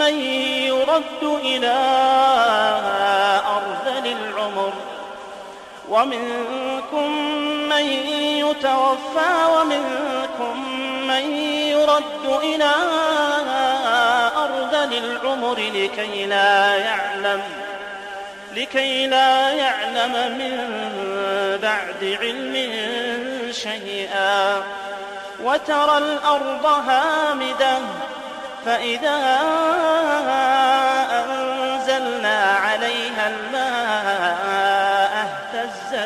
من يرد إلى أرذل العمر ومنكم من يتوفى ومنكم من يرد إلى أرذل العمر لكي لا يعلم لكي لا يعلم من بعد علم شيئا. وترى الأرض هامدة فإذا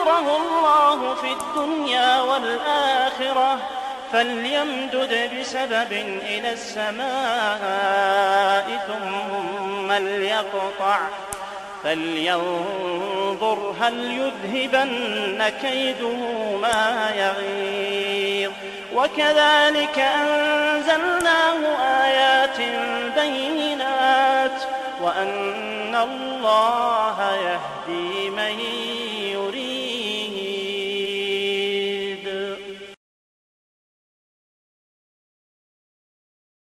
ينصره الله في الدنيا والآخرة فليمدد بسبب إلى السماء ثم ليقطع فلينظر هل يذهبن كيده ما يغيظ. وكذلك أنزلناه آيات بينات وأن الله يهدي من